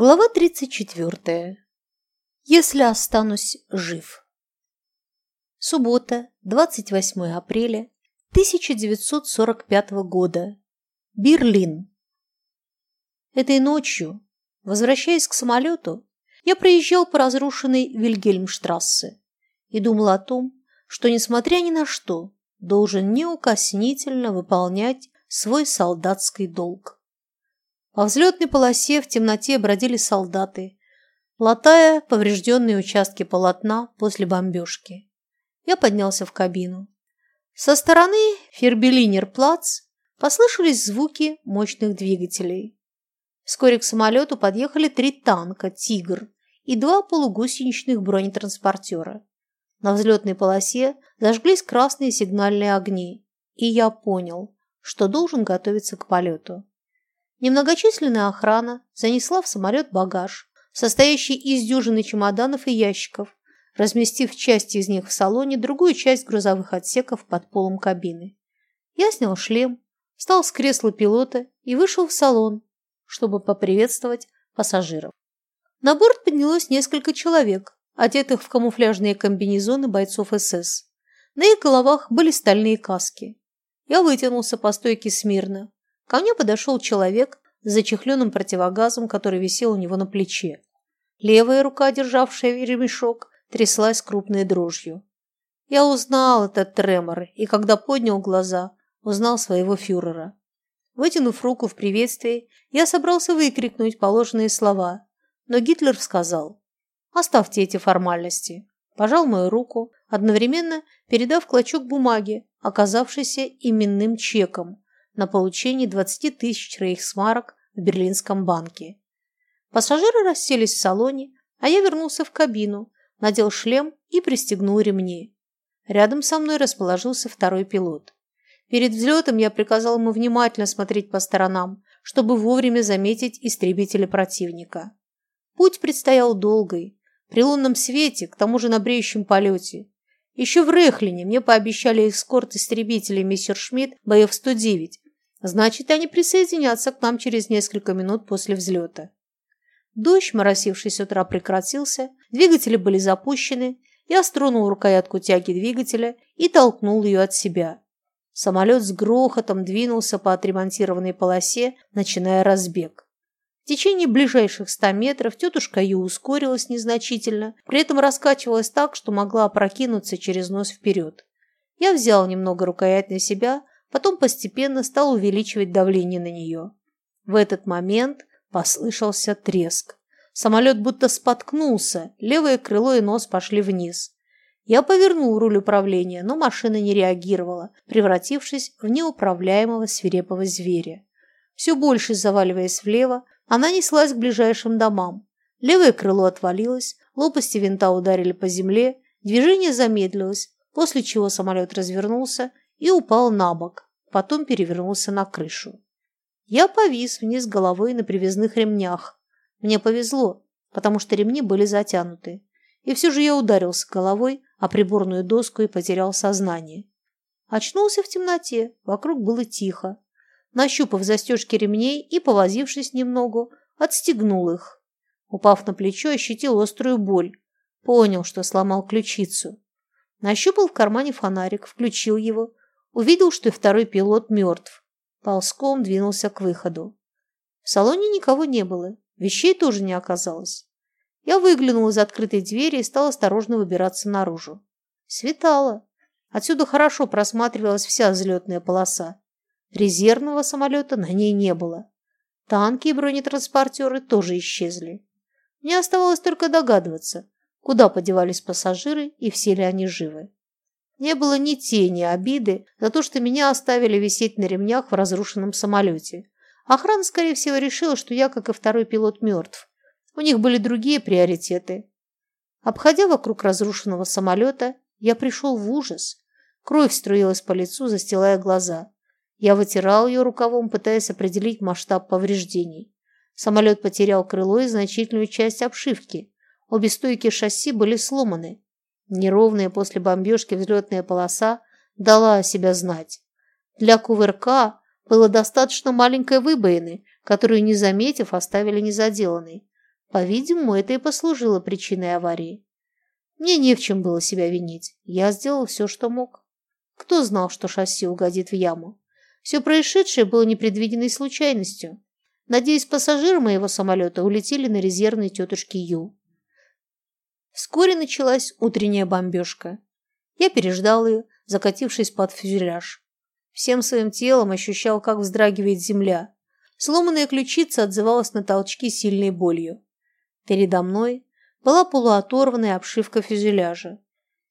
Глава 34. Если останусь жив. Суббота, 28 апреля 1945 года. Берлин. Этой ночью, возвращаясь к самолету, я проезжал по разрушенной Вильгельмштрассе и думал о том, что, несмотря ни на что, должен неукоснительно выполнять свой солдатский долг. По взлетной полосе в темноте бродили солдаты, латая поврежденные участки полотна после бомбежки. Я поднялся в кабину. Со стороны Фербелинер-плац послышались звуки мощных двигателей. Вскоре к самолету подъехали три танка «Тигр» и два полугусеничных бронетранспортера. На взлетной полосе зажглись красные сигнальные огни, и я понял, что должен готовиться к полету. Немногочисленная охрана занесла в самолет багаж, состоящий из дюжины чемоданов и ящиков, разместив часть из них в салоне, другую часть грузовых отсеков под полом кабины. Я снял шлем, встал с кресла пилота и вышел в салон, чтобы поприветствовать пассажиров. На борт поднялось несколько человек, одетых в камуфляжные комбинезоны бойцов СС. На их головах были стальные каски. Я вытянулся по стойке смирно, Ко мне подошел человек с зачехленным противогазом, который висел у него на плече. Левая рука, державшая ремешок, тряслась крупной дрожью. Я узнал этот тремор, и когда поднял глаза, узнал своего фюрера. Вытянув руку в приветствии, я собрался выкрикнуть положенные слова, но Гитлер сказал «Оставьте эти формальности». Пожал мою руку, одновременно передав клочок бумаги, оказавшийся именным чеком, на получение 20 тысяч рейхсмарок в Берлинском банке. Пассажиры расселись в салоне, а я вернулся в кабину, надел шлем и пристегнул ремни. Рядом со мной расположился второй пилот. Перед взлетом я приказал ему внимательно смотреть по сторонам, чтобы вовремя заметить истребители противника. Путь предстоял долгий, при лунном свете, к тому же на бреющем полете. Еще в Рехлине мне пообещали эскорт истребителей мистер Шмидт БФ-109, Значит, они присоединятся к нам через несколько минут после взлета. Дождь, моросивший с утра, прекратился, двигатели были запущены, я стронул рукоятку тяги двигателя и толкнул ее от себя. Самолет с грохотом двинулся по отремонтированной полосе, начиная разбег. В течение ближайших ста метров тетушка Ю ускорилась незначительно, при этом раскачивалась так, что могла опрокинуться через нос вперед. Я взял немного рукоять на себя, потом постепенно стал увеличивать давление на нее. В этот момент послышался треск. Самолет будто споткнулся, левое крыло и нос пошли вниз. Я повернул руль управления, но машина не реагировала, превратившись в неуправляемого свирепого зверя. Все больше заваливаясь влево, она неслась к ближайшим домам. Левое крыло отвалилось, лопасти винта ударили по земле, движение замедлилось, после чего самолет развернулся и упал на бок, потом перевернулся на крышу. Я повис вниз головой на привязных ремнях. Мне повезло, потому что ремни были затянуты. И все же я ударился головой о приборную доску и потерял сознание. Очнулся в темноте, вокруг было тихо. Нащупав застежки ремней и, повозившись немного, отстегнул их. Упав на плечо, ощутил острую боль. Понял, что сломал ключицу. Нащупал в кармане фонарик, включил его Увидел, что и второй пилот мертв. Ползком двинулся к выходу. В салоне никого не было, вещей тоже не оказалось. Я выглянул из открытой двери и стал осторожно выбираться наружу. Светало. Отсюда хорошо просматривалась вся взлетная полоса. Резервного самолета на ней не было. Танки и бронетранспортеры тоже исчезли. Мне оставалось только догадываться, куда подевались пассажиры и все ли они живы. Не было ни тени обиды за то, что меня оставили висеть на ремнях в разрушенном самолете. Охрана, скорее всего, решила, что я, как и второй пилот, мертв. У них были другие приоритеты. Обходя вокруг разрушенного самолета, я пришел в ужас. Кровь струилась по лицу, застилая глаза. Я вытирал ее рукавом, пытаясь определить масштаб повреждений. Самолет потерял крыло и значительную часть обшивки. Обе стойки шасси были сломаны. Неровная после бомбежки взлетная полоса дала о себя знать. Для кувырка было достаточно маленькой выбоины, которую, не заметив, оставили незаделанной. По-видимому, это и послужило причиной аварии. Мне не в чем было себя винить. Я сделал все, что мог. Кто знал, что шасси угодит в яму? Все происшедшее было непредвиденной случайностью. Надеюсь, пассажиры моего самолета улетели на резервной тетушке Ю. Вскоре началась утренняя бомбежка. Я переждал ее, закатившись под фюзеляж. Всем своим телом ощущал, как вздрагивает земля. Сломанная ключица отзывалась на толчки сильной болью. Передо мной была полуоторванная обшивка фюзеляжа.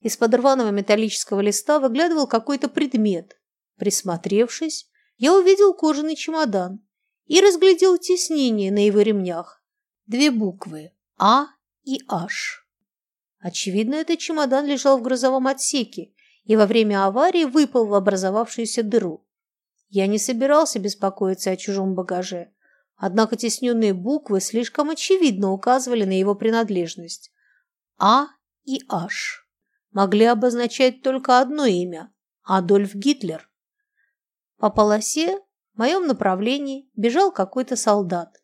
Из-под рваного металлического листа выглядывал какой-то предмет. Присмотревшись, я увидел кожаный чемодан и разглядел теснение на его ремнях. Две буквы «А» и «H». Очевидно, этот чемодан лежал в грузовом отсеке и во время аварии выпал в образовавшуюся дыру. Я не собирался беспокоиться о чужом багаже, однако тесненные буквы слишком очевидно указывали на его принадлежность. А и H могли обозначать только одно имя – Адольф Гитлер. По полосе в моем направлении бежал какой-то солдат.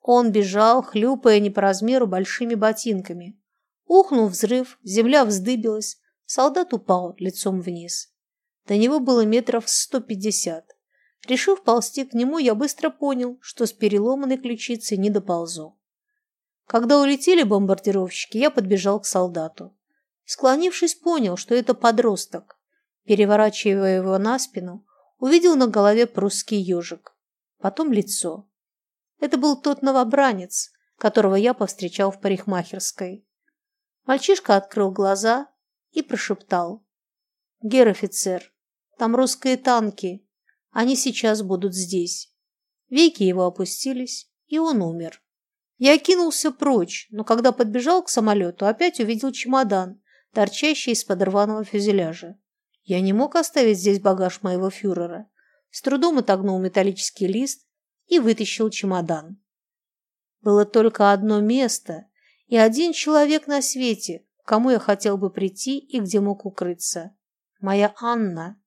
Он бежал, хлюпая не по размеру большими ботинками. Ухнул взрыв, земля вздыбилась, солдат упал лицом вниз. До него было метров сто пятьдесят. Решив ползти к нему, я быстро понял, что с переломанной ключицей не доползу. Когда улетели бомбардировщики, я подбежал к солдату. Склонившись, понял, что это подросток. Переворачивая его на спину, увидел на голове прусский ежик. Потом лицо. Это был тот новобранец, которого я повстречал в парикмахерской. Мальчишка открыл глаза и прошептал. «Гер-офицер, там русские танки. Они сейчас будут здесь». Веки его опустились, и он умер. Я кинулся прочь, но когда подбежал к самолету, опять увидел чемодан, торчащий из-под рваного фюзеляжа. Я не мог оставить здесь багаж моего фюрера. С трудом отогнул металлический лист и вытащил чемодан. Было только одно место и один человек на свете, к кому я хотел бы прийти и где мог укрыться. Моя Анна.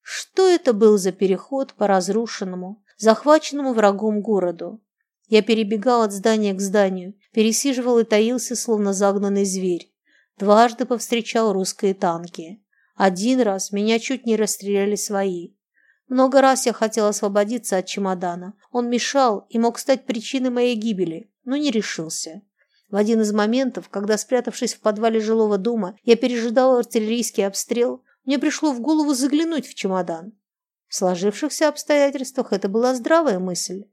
Что это был за переход по разрушенному, захваченному врагом городу? Я перебегал от здания к зданию, пересиживал и таился, словно загнанный зверь. Дважды повстречал русские танки. Один раз меня чуть не расстреляли свои. Много раз я хотел освободиться от чемодана. Он мешал и мог стать причиной моей гибели, но не решился. В один из моментов, когда, спрятавшись в подвале жилого дома, я пережидал артиллерийский обстрел, мне пришло в голову заглянуть в чемодан. В сложившихся обстоятельствах это была здравая мысль.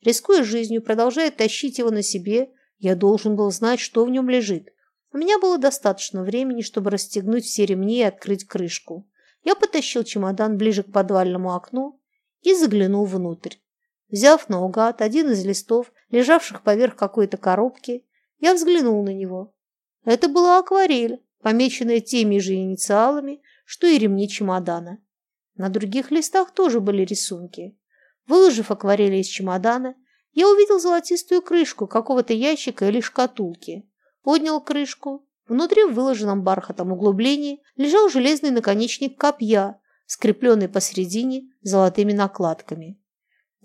Рискуя жизнью, продолжая тащить его на себе, я должен был знать, что в нем лежит. У меня было достаточно времени, чтобы расстегнуть все ремни и открыть крышку. Я потащил чемодан ближе к подвальному окну и заглянул внутрь. Взяв наугад один из листов, лежавших поверх какой-то коробки, я взглянул на него. Это была акварель, помеченная теми же инициалами, что и ремни чемодана. На других листах тоже были рисунки. Выложив акварели из чемодана, я увидел золотистую крышку какого-то ящика или шкатулки. Поднял крышку. Внутри в выложенном бархатом углублении лежал железный наконечник копья, скрепленный посередине золотыми накладками.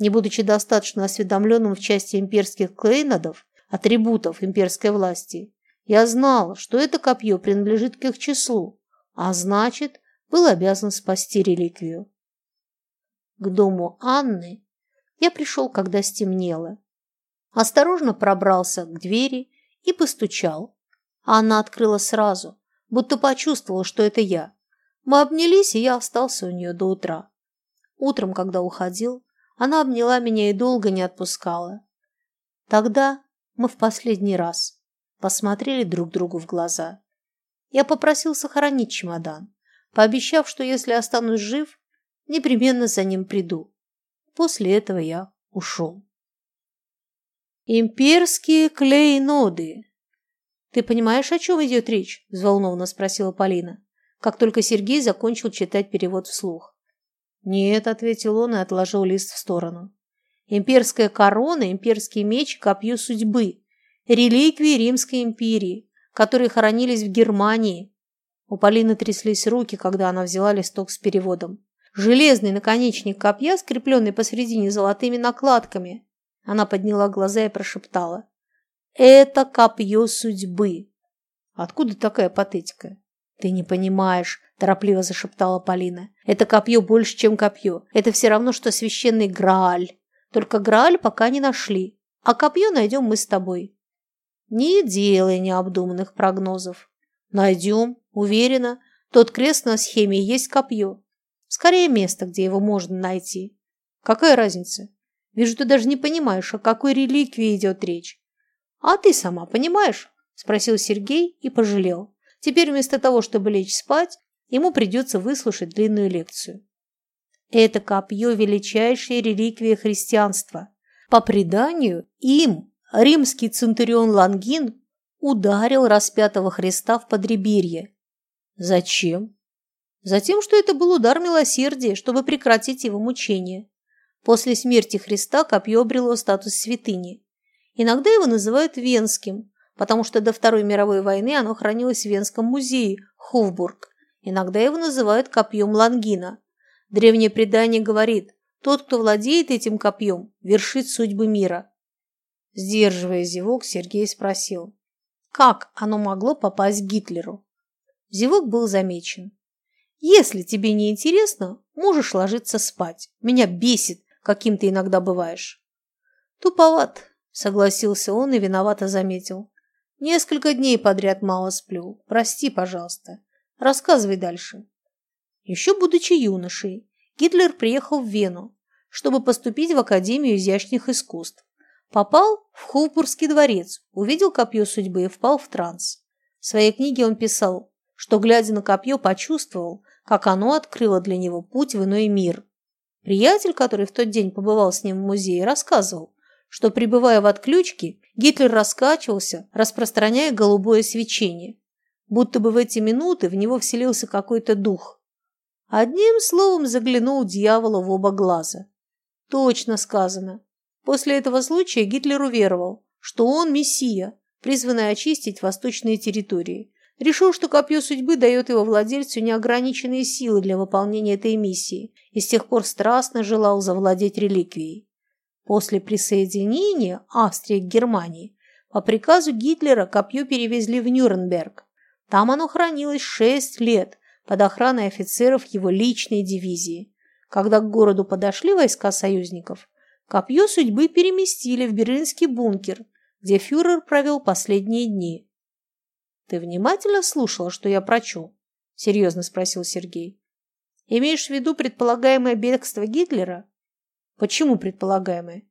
Не будучи достаточно осведомленным в части имперских клейнодов, атрибутов имперской власти, я знал, что это копье принадлежит к их числу, а значит, был обязан спасти реликвию. К дому Анны я пришел, когда стемнело. Осторожно пробрался к двери и постучал. Анна открыла сразу, будто почувствовала, что это я. Мы обнялись, и я остался у нее до утра. Утром, когда уходил, она обняла меня и долго не отпускала. Тогда мы в последний раз посмотрели друг другу в глаза. Я попросил сохранить чемодан, пообещав, что если останусь жив, непременно за ним приду. После этого я ушел. «Имперские клейноды!» «Ты понимаешь, о чем идет речь?» – взволнованно спросила Полина, как только Сергей закончил читать перевод вслух. «Нет», – ответил он и отложил лист в сторону. «Имперская корона, имперский меч, копье судьбы, реликвии Римской империи, которые хоронились в Германии». У Полины тряслись руки, когда она взяла листок с переводом. Железный наконечник копья, скрепленный посередине золотыми накладками. Она подняла глаза и прошептала. «Это копье судьбы». Откуда такая патетика? Ты не понимаешь, торопливо зашептала Полина. Это копье больше, чем копье. Это все равно, что священный Грааль. Только Грааль пока не нашли. А копье найдем мы с тобой. Не делай необдуманных прогнозов. Найдем, уверена. Тот крест на схеме есть копье. Скорее место, где его можно найти. Какая разница? Вижу, ты даже не понимаешь, о какой реликвии идет речь. А ты сама понимаешь? Спросил Сергей и пожалел. Теперь вместо того, чтобы лечь спать, ему придется выслушать длинную лекцию. Это копье – величайшая реликвия христианства. По преданию, им римский центурион Лангин ударил распятого Христа в подреберье. Зачем? Затем, что это был удар милосердия, чтобы прекратить его мучения. После смерти Христа копье обрело статус святыни. Иногда его называют Венским, потому что до Второй мировой войны оно хранилось в Венском музее Хофбург. Иногда его называют копьем Лангина. Древнее предание говорит, тот, кто владеет этим копьем, вершит судьбы мира. Сдерживая зевок, Сергей спросил, как оно могло попасть к Гитлеру? Зевок был замечен. Если тебе не интересно, можешь ложиться спать. Меня бесит, каким ты иногда бываешь. Туповат, согласился он и виновато заметил. Несколько дней подряд мало сплю. Прости, пожалуйста. Рассказывай дальше. Еще будучи юношей, Гитлер приехал в Вену, чтобы поступить в Академию изящных искусств. Попал в Хофбургский дворец, увидел копье судьбы и впал в транс. В своей книге он писал, что, глядя на копье, почувствовал, как оно открыло для него путь в иной мир. Приятель, который в тот день побывал с ним в музее, рассказывал, что, пребывая в отключке, Гитлер раскачивался, распространяя голубое свечение, будто бы в эти минуты в него вселился какой-то дух. Одним словом заглянул дьявола в оба глаза. Точно сказано. После этого случая Гитлер уверовал, что он мессия, призванный очистить восточные территории. Решил, что копье судьбы дает его владельцу неограниченные силы для выполнения этой миссии и с тех пор страстно желал завладеть реликвией. После присоединения Австрии к Германии по приказу Гитлера копье перевезли в Нюрнберг. Там оно хранилось шесть лет под охраной офицеров его личной дивизии. Когда к городу подошли войска союзников, копье судьбы переместили в берлинский бункер, где фюрер провел последние дни. «Ты внимательно слушала, что я прочел?» – серьезно спросил Сергей. «Имеешь в виду предполагаемое бегство Гитлера?» Почему предполагаемое?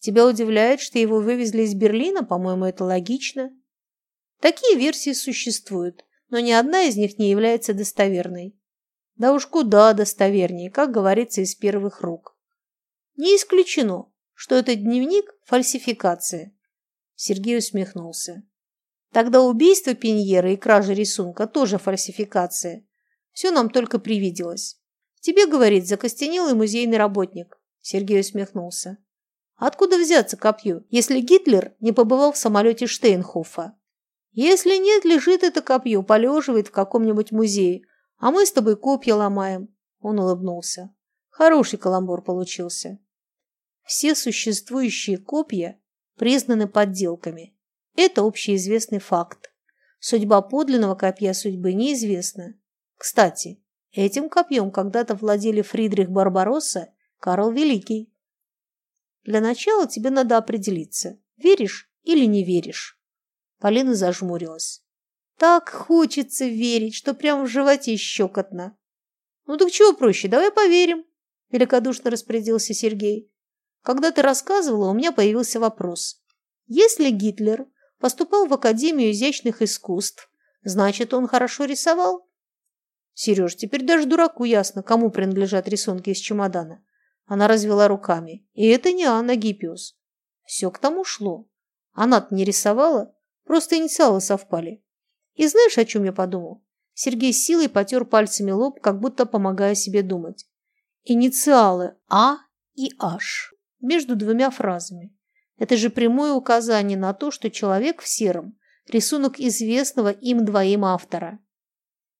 Тебя удивляет, что его вывезли из Берлина? По-моему, это логично. Такие версии существуют, но ни одна из них не является достоверной. Да уж куда достовернее, как говорится из первых рук. Не исключено, что этот дневник – фальсификация. Сергей усмехнулся. Тогда убийство Пиньера и кража рисунка тоже фальсификация. Все нам только привиделось. Тебе, говорит, закостенелый музейный работник. Сергей усмехнулся. Откуда взяться копью, если Гитлер не побывал в самолете Штейнхофа? Если нет, лежит это копье, полеживает в каком-нибудь музее, а мы с тобой копья ломаем. Он улыбнулся. Хороший каламбур получился. Все существующие копья признаны подделками. Это общеизвестный факт. Судьба подлинного копья судьбы неизвестна. Кстати, этим копьем когда-то владели Фридрих Барбаросса Карл Великий. Для начала тебе надо определиться, веришь или не веришь. Полина зажмурилась. Так хочется верить, что прямо в животе щекотно. Ну так чего проще, давай поверим, великодушно распорядился Сергей. Когда ты рассказывала, у меня появился вопрос. Если Гитлер поступал в Академию изящных искусств, значит, он хорошо рисовал? Сереж, теперь даже дураку ясно, кому принадлежат рисунки из чемодана. Она развела руками. И это не Анна Гиппиус. Все к тому шло. Она-то не рисовала, просто инициалы совпали. И знаешь, о чем я подумал? Сергей силой потер пальцами лоб, как будто помогая себе думать. Инициалы А и H между двумя фразами. Это же прямое указание на то, что человек в сером – рисунок известного им двоим автора.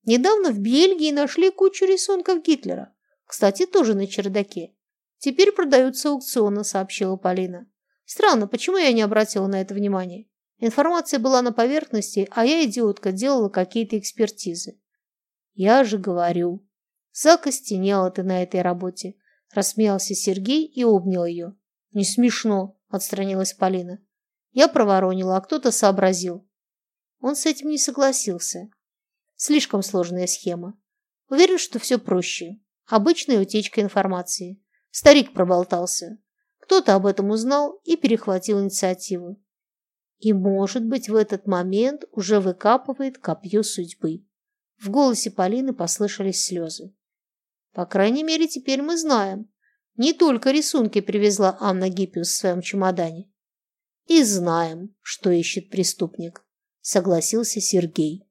Недавно в Бельгии нашли кучу рисунков Гитлера. Кстати, тоже на чердаке. Теперь продаются аукционы, сообщила Полина. Странно, почему я не обратила на это внимания? Информация была на поверхности, а я, идиотка, делала какие-то экспертизы. Я же говорю. Закостенела ты на этой работе. Рассмеялся Сергей и обнял ее. Не смешно, отстранилась Полина. Я проворонила, а кто-то сообразил. Он с этим не согласился. Слишком сложная схема. Уверен, что все проще. Обычная утечка информации. Старик проболтался. Кто-то об этом узнал и перехватил инициативу. И, может быть, в этот момент уже выкапывает копье судьбы. В голосе Полины послышались слезы. По крайней мере, теперь мы знаем. Не только рисунки привезла Анна Гиппиус в своем чемодане. И знаем, что ищет преступник, согласился Сергей.